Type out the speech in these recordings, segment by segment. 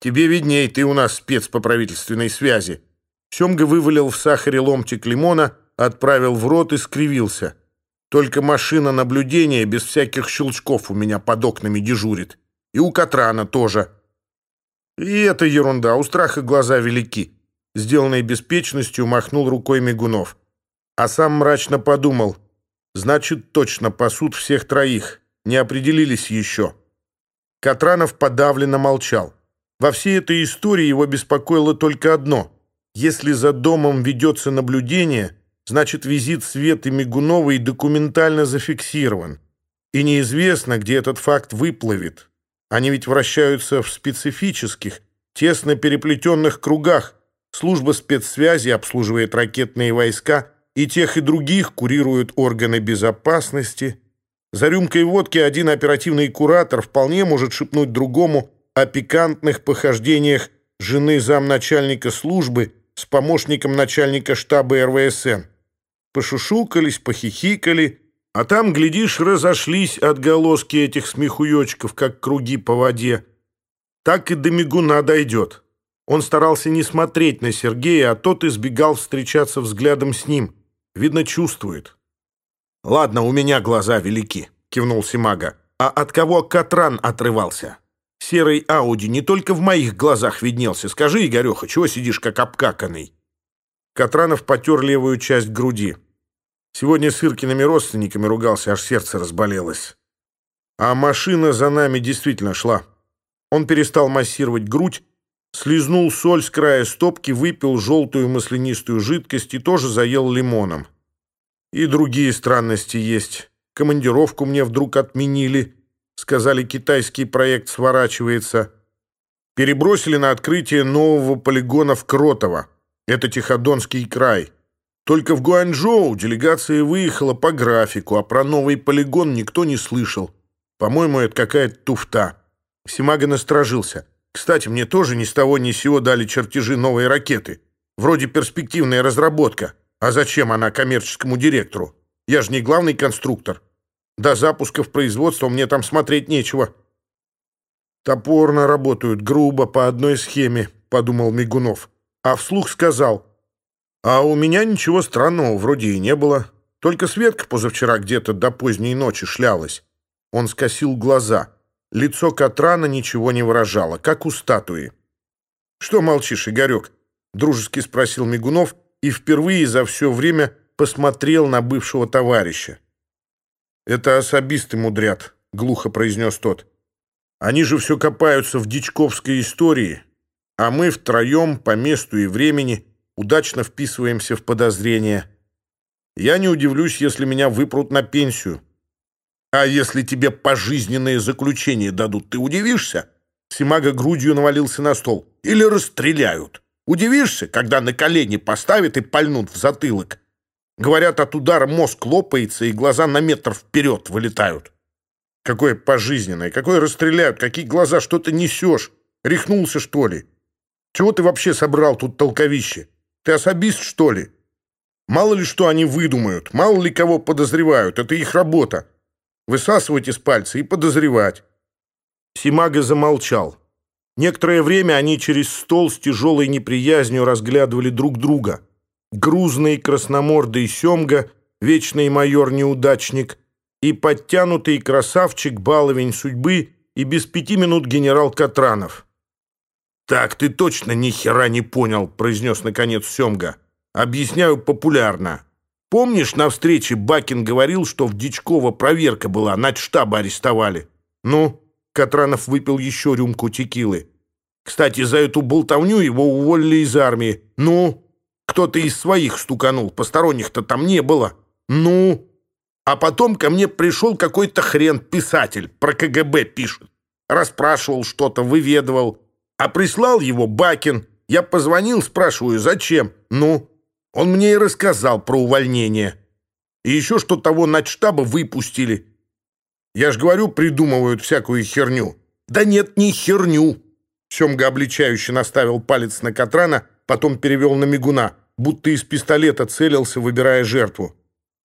Тебе видней, ты у нас спец по правительственной связи». Семга вывалил в сахаре ломтик лимона, отправил в рот и скривился. «Только машина наблюдения без всяких щелчков у меня под окнами дежурит. И у Катрана тоже». «И это ерунда, у страха глаза велики», — Сделанный беспечностью махнул рукой Мигунов. А сам мрачно подумал, «Значит, точно пасут всех троих, не определились еще». Катранов подавленно молчал. Во всей этой истории его беспокоило только одно. Если за домом ведется наблюдение, значит, визит Светы Мигуновой документально зафиксирован. И неизвестно, где этот факт выплывет. Они ведь вращаются в специфических, тесно переплетенных кругах. Служба спецсвязи обслуживает ракетные войска, и тех и других курируют органы безопасности. За рюмкой водки один оперативный куратор вполне может шепнуть другому о пикантных похождениях жены замначальника службы с помощником начальника штаба РВСН. Пошушукались, похихикали, а там, глядишь, разошлись отголоски этих смехуёчков, как круги по воде. Так и до мигуна дойдет. Он старался не смотреть на Сергея, а тот избегал встречаться взглядом с ним. Видно, чувствует. «Ладно, у меня глаза велики», — кивнул Симага. «А от кого Катран отрывался?» Серый Ауди не только в моих глазах виднелся. Скажи, Игореха, чего сидишь как обкаканный?» Катранов потер левую часть груди. Сегодня с Иркиными родственниками ругался, аж сердце разболелось. А машина за нами действительно шла. Он перестал массировать грудь, слезнул соль с края стопки, выпил желтую маслянистую жидкость и тоже заел лимоном. И другие странности есть. Командировку мне вдруг отменили — сказали китайский проект сворачивается. Перебросили на открытие нового полигона в Кротово. Это Тиходонский край. Только в Гуанчжоу делегация выехала по графику, а про новый полигон никто не слышал. По-моему, это какая-то туфта. Симага насторожился. Кстати, мне тоже ни с того ни с сего дали чертежи новой ракеты. Вроде перспективная разработка. А зачем она коммерческому директору? Я же не главный конструктор. До запуска в производство мне там смотреть нечего». «Топорно работают, грубо, по одной схеме», — подумал Мигунов. А вслух сказал, «А у меня ничего странного вроде и не было. Только Светка позавчера где-то до поздней ночи шлялась». Он скосил глаза. Лицо Катрана ничего не выражало, как у статуи. «Что молчишь, Игорек?» — дружески спросил Мигунов и впервые за все время посмотрел на бывшего товарища. «Это особисты мудрят», — глухо произнес тот. «Они же все копаются в дичковской истории, а мы втроем по месту и времени — удачно вписываемся в подозрения. Я не удивлюсь, если меня выпрут на пенсию. А если тебе пожизненное заключение дадут, ты удивишься? Симага грудью навалился на стол. Или расстреляют. Удивишься, когда на колени поставят и пальнут в затылок? Говорят, от удара мозг лопается, и глаза на метр вперед вылетают. Какое пожизненное, какое расстреляют, какие глаза, что ты несешь? Рехнулся, что ли? Чего ты вообще собрал тут толковище? Ты особист, что ли? Мало ли что они выдумают, мало ли кого подозревают, это их работа. Высасывать из пальца и подозревать. Симага замолчал. Некоторое время они через стол с тяжелой неприязнью разглядывали друг друга — Грузный красномордый семга, вечный майор-неудачник, и подтянутый красавчик-баловень судьбы и без пяти минут генерал Катранов. «Так, ты точно ни хера не понял», — произнес наконец Семга. «Объясняю популярно. Помнишь, на встрече Бакин говорил, что в Дичково проверка была, штаба арестовали? Ну?» Катранов выпил еще рюмку текилы. «Кстати, за эту болтовню его уволили из армии. Ну?» Кто-то из своих стуканул, посторонних-то там не было. Ну? А потом ко мне пришел какой-то хрен, писатель, про КГБ пишет. Расспрашивал что-то, выведывал. А прислал его Бакин. Я позвонил, спрашиваю, зачем? Ну, он мне и рассказал про увольнение. И еще что того начштаба выпустили. Я ж говорю, придумывают всякую херню. Да нет, не херню. Семга обличающе наставил палец на Катрана, потом перевел на мигуна, будто из пистолета целился, выбирая жертву.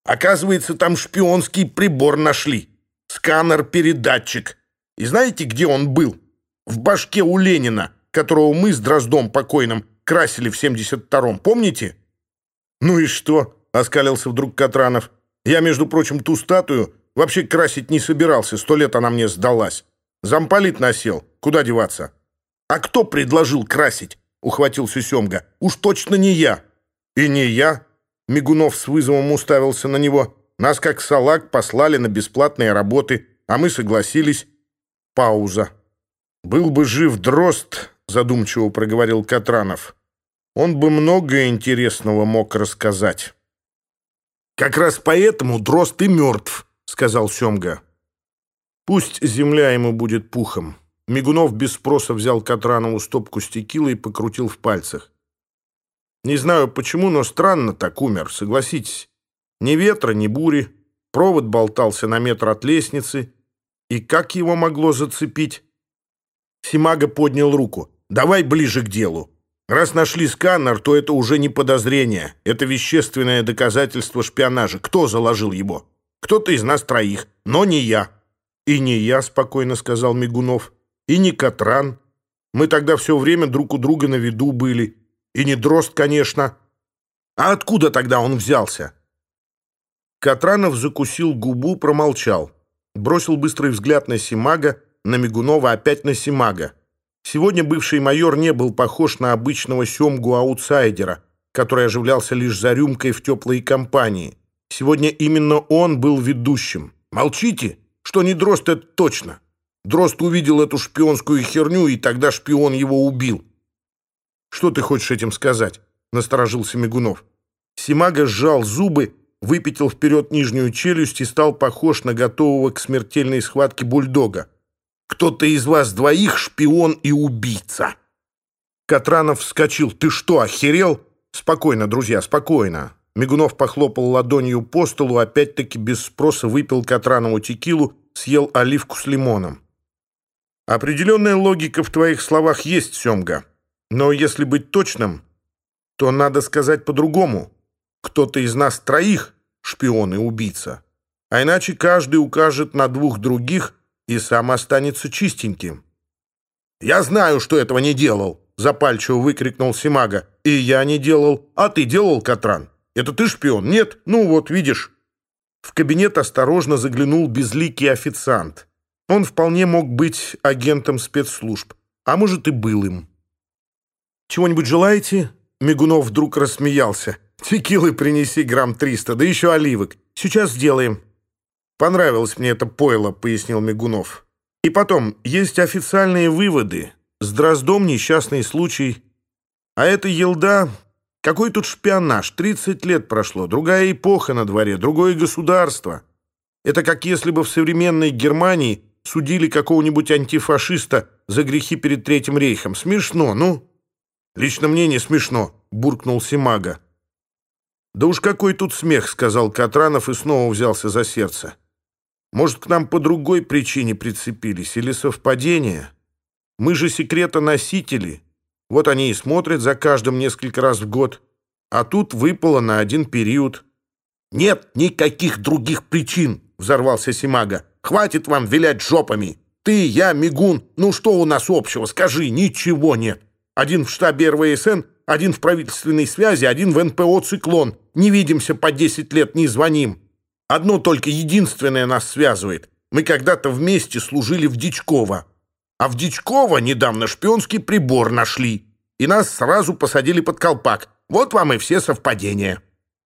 Оказывается, там шпионский прибор нашли. Сканер-передатчик. И знаете, где он был? в башке у Ленина, которого мы с Дроздом покойным красили в 72-м, помните?» «Ну и что?» — оскалился вдруг Катранов. «Я, между прочим, ту статую вообще красить не собирался, сто лет она мне сдалась. Замполит насел, куда деваться?» «А кто предложил красить?» — ухватился Семга. «Уж точно не я». И не я. Мигунов с вызовом уставился на него. Нас как салаг послали на бесплатные работы, а мы согласились. Пауза. «Был бы жив Дрост, задумчиво проговорил Катранов. «Он бы многое интересного мог рассказать». «Как раз поэтому Дрост и мертв», — сказал Семга. «Пусть земля ему будет пухом». Мигунов без спроса взял Катранову стопку стекила и покрутил в пальцах. Не знаю почему, но странно так умер, согласитесь. Ни ветра, ни бури. Провод болтался на метр от лестницы. И как его могло зацепить? Симага поднял руку. «Давай ближе к делу. Раз нашли сканер, то это уже не подозрение. Это вещественное доказательство шпионажа. Кто заложил его? Кто-то из нас троих, но не я». «И не я», — спокойно сказал Мигунов. «И не Катран. Мы тогда все время друг у друга на виду были». И не дрозд, конечно. А откуда тогда он взялся? Катранов закусил губу, промолчал. Бросил быстрый взгляд на Симага, на Мигунова, опять на Симага. Сегодня бывший майор не был похож на обычного семгу-аутсайдера, который оживлялся лишь за рюмкой в теплой компании. Сегодня именно он был ведущим. «Молчите! Что не Дрозд, это точно!» Дрозд увидел эту шпионскую херню, и тогда шпион его убил. «Что ты хочешь этим сказать?» — насторожился Мигунов. Симага сжал зубы, выпятил вперед нижнюю челюсть и стал похож на готового к смертельной схватке бульдога. «Кто-то из вас двоих шпион и убийца!» Катранов вскочил. «Ты что, охерел?» «Спокойно, друзья, спокойно». Мигунов похлопал ладонью по столу, опять-таки без спроса выпил Катранову текилу, съел оливку с лимоном. «Определенная логика в твоих словах есть, Семга. Но если быть точным, то надо сказать по-другому. Кто-то из нас троих — шпион и убийца. А иначе каждый укажет на двух других и сам останется чистеньким. «Я знаю, что этого не делал!» — запальчиво выкрикнул Симага. «И я не делал, а ты делал, Катран. Это ты шпион? Нет? Ну вот, видишь». В кабинет осторожно заглянул безликий официант. Он вполне мог быть агентом спецслужб, а может и был им.«Чего-нибудь желаете?» Мигунов вдруг рассмеялся. «Текилы принеси грамм триста, да еще оливок. Сейчас сделаем». «Понравилось мне это пойло», — пояснил Мигунов. «И потом, есть официальные выводы. С Дроздом несчастный случай. А это елда... Какой тут шпионаж? 30 лет прошло, другая эпоха на дворе, другое государство. Это как если бы в современной Германии судили какого-нибудь антифашиста за грехи перед Третьим рейхом. Смешно, ну?» «Лично мне не смешно», — буркнул Симага. «Да уж какой тут смех», — сказал Катранов и снова взялся за сердце. «Может, к нам по другой причине прицепились или совпадение? Мы же секретоносители. Вот они и смотрят за каждым несколько раз в год. А тут выпало на один период». «Нет никаких других причин», — взорвался Симага. «Хватит вам вилять жопами. Ты, я, Мигун. Ну что у нас общего? Скажи, ничего нет». Один в штабе РВСН, один в правительственной связи, один в НПО «Циклон». Не видимся по 10 лет, не звоним. Одно только единственное нас связывает. Мы когда-то вместе служили в Дичково. А в Дичково недавно шпионский прибор нашли. И нас сразу посадили под колпак. Вот вам и все совпадения.